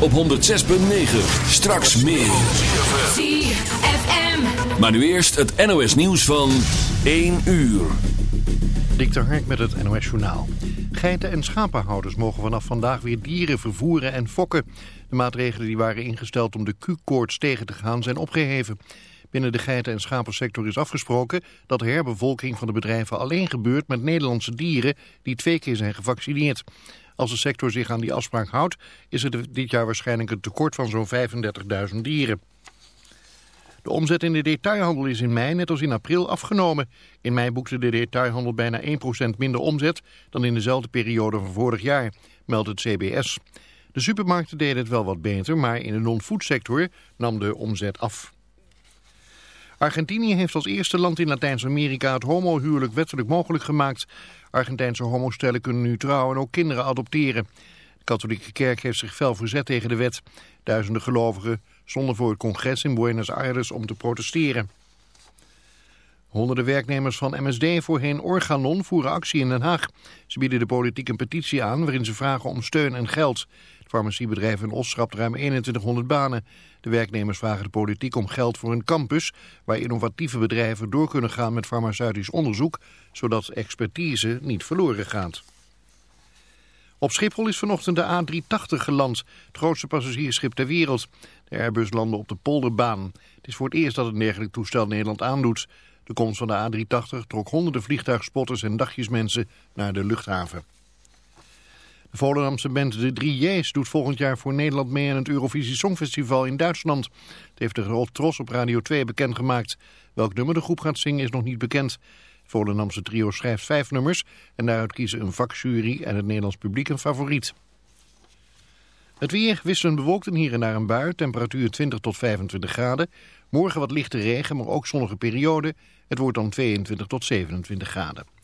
op 106.9. Straks meer. ZFM. Maar nu eerst het NOS nieuws van 1 uur. Dik Hark met het NOS Journaal. Geiten- en schapenhouders mogen vanaf vandaag weer dieren vervoeren en fokken. De maatregelen die waren ingesteld om de Q-koorts tegen te gaan zijn opgeheven. Binnen de geiten- en schapensector is afgesproken dat de herbevolking van de bedrijven alleen gebeurt met Nederlandse dieren die twee keer zijn gevaccineerd. Als de sector zich aan die afspraak houdt, is er dit jaar waarschijnlijk een tekort van zo'n 35.000 dieren. De omzet in de detailhandel is in mei net als in april afgenomen. In mei boekte de detailhandel bijna 1% minder omzet dan in dezelfde periode van vorig jaar, meldt het CBS. De supermarkten deden het wel wat beter, maar in de non-foodsector nam de omzet af. Argentinië heeft als eerste land in Latijns-Amerika het homohuwelijk wettelijk mogelijk gemaakt. Argentijnse homostellen kunnen nu trouwen en ook kinderen adopteren. De katholieke kerk heeft zich fel verzet tegen de wet. Duizenden gelovigen stonden voor het congres in Buenos Aires om te protesteren. Honderden werknemers van MSD, voorheen Organon, voeren actie in Den Haag. Ze bieden de politiek een petitie aan waarin ze vragen om steun en geld. Het farmaciebedrijf in Os schrapt ruim 2100 banen. De werknemers vragen de politiek om geld voor een campus... waar innovatieve bedrijven door kunnen gaan met farmaceutisch onderzoek... zodat expertise niet verloren gaat. Op Schiphol is vanochtend de A380 geland, het grootste passagiersschip ter wereld. De Airbus landde op de polderbaan. Het is voor het eerst dat een dergelijk toestel Nederland aandoet. De komst van de A380 trok honderden vliegtuigspotters en dagjesmensen naar de luchthaven. De Volendamse band De 3J's doet volgend jaar voor Nederland mee aan het Eurovisie Songfestival in Duitsland. Het heeft de Tros op Radio 2 bekendgemaakt. Welk nummer de groep gaat zingen is nog niet bekend. Het Volendamse trio schrijft vijf nummers en daaruit kiezen een vakjury en het Nederlands publiek een favoriet. Het weer wisselend bewolkt en hier en daar een bui, temperatuur 20 tot 25 graden. Morgen wat lichte regen, maar ook zonnige periode. Het wordt dan 22 tot 27 graden.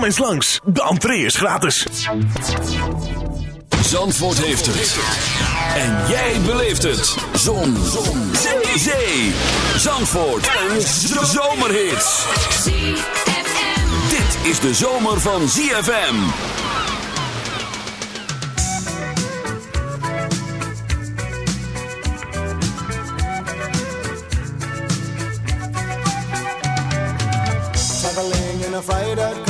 Kom eens langs, de entree is gratis. Zandvoort heeft het. En jij beleeft het. Zon. Zon. Zee. Zee. Zandvoort. Een zomerhit. Dit is de zomer van ZFM. Traveling in a freighter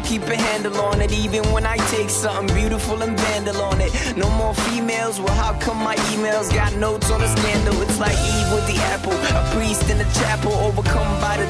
keep a handle on it. Even when I take something beautiful and vandal on it. No more females, well, how come my emails got notes on a scandal? It's like Eve with the apple, a priest in a chapel, overcome by the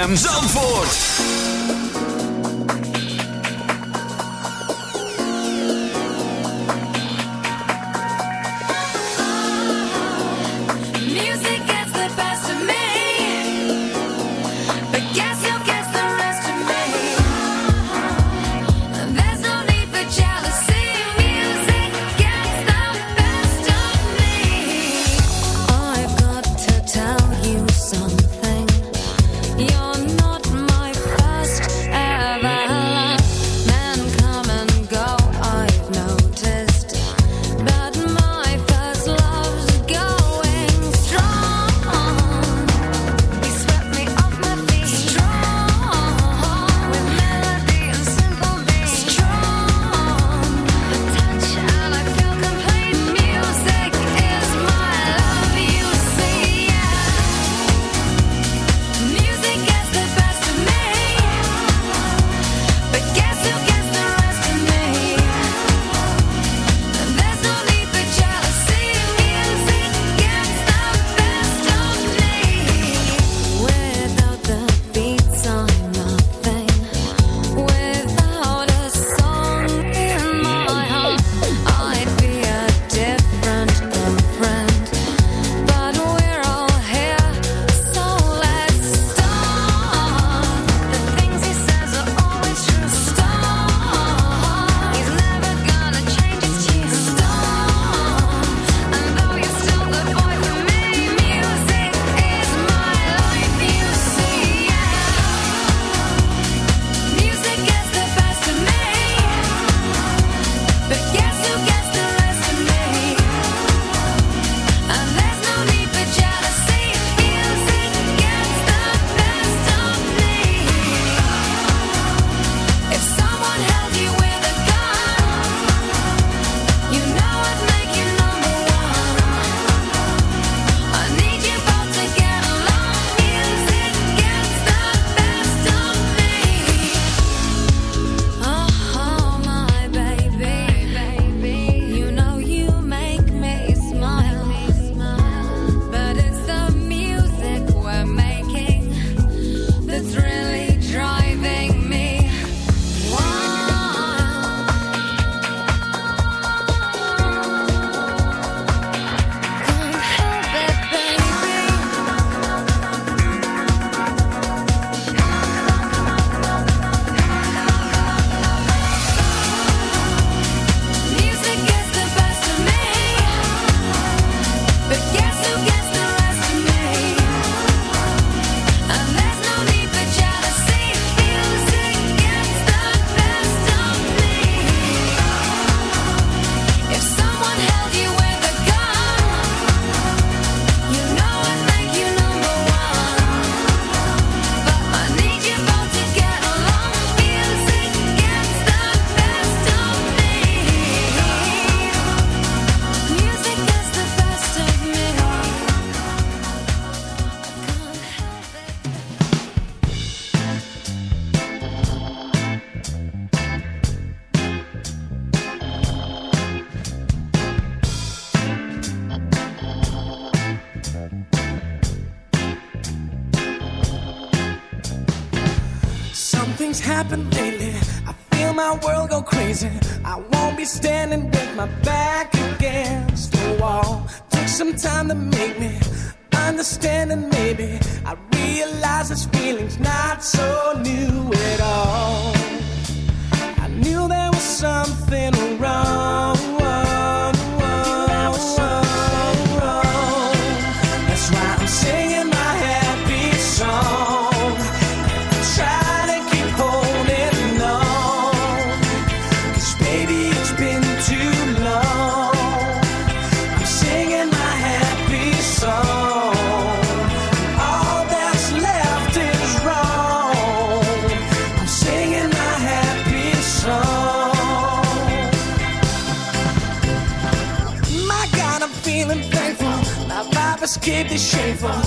ZFM Zandvoort.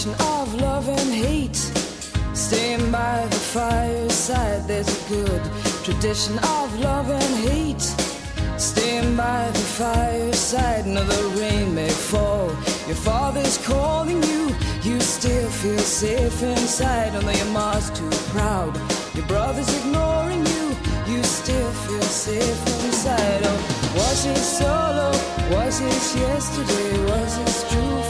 passion of love and hate. Staying by the fireside, there's a good tradition of love and hate. Staying by the fireside, another rain may fall. Your father's calling you, you still feel safe inside, although your mom's too proud. Your brother's ignoring you, you still feel safe inside. Oh, was it solo? Was it yesterday? Was it true?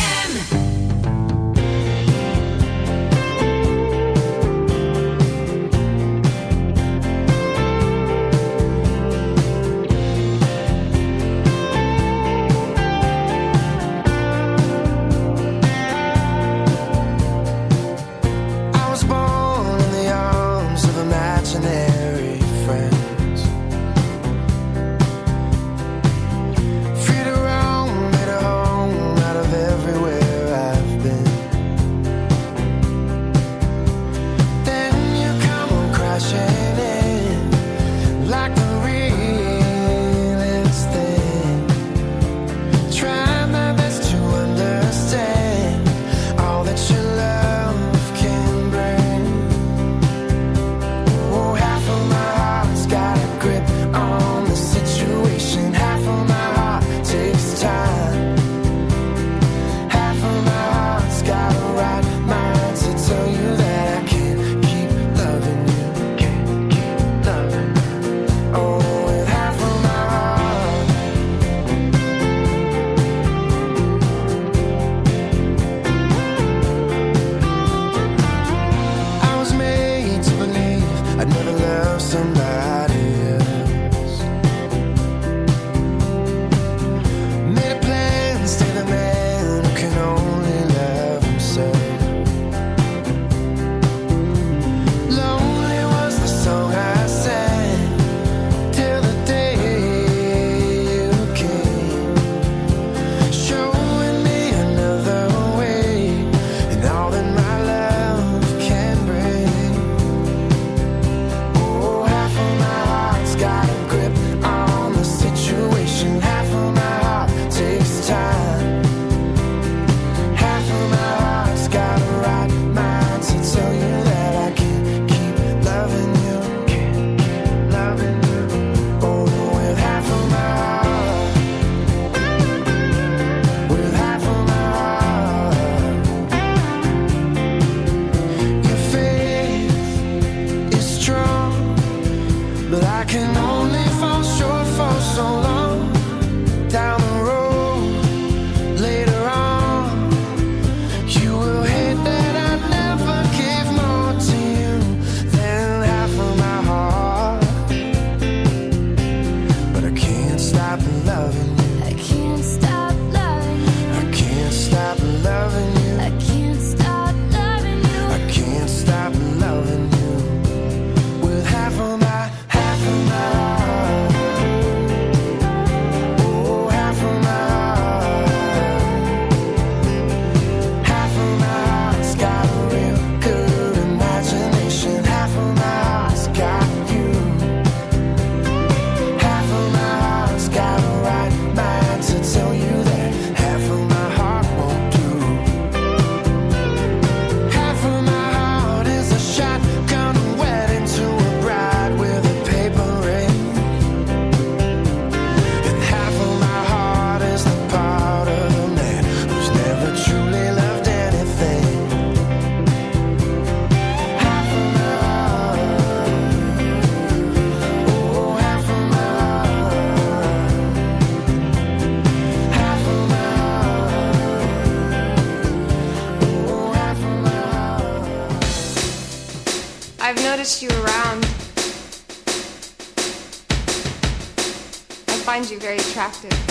attractive.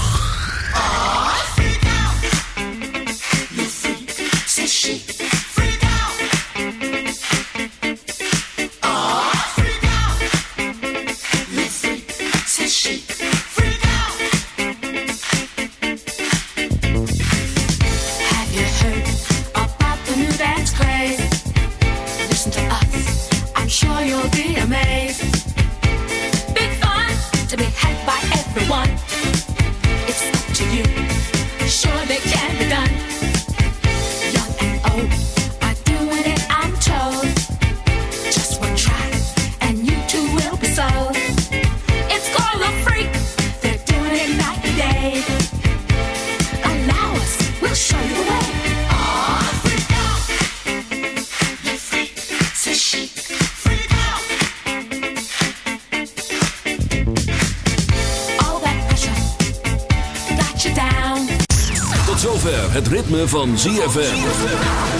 van ZFM.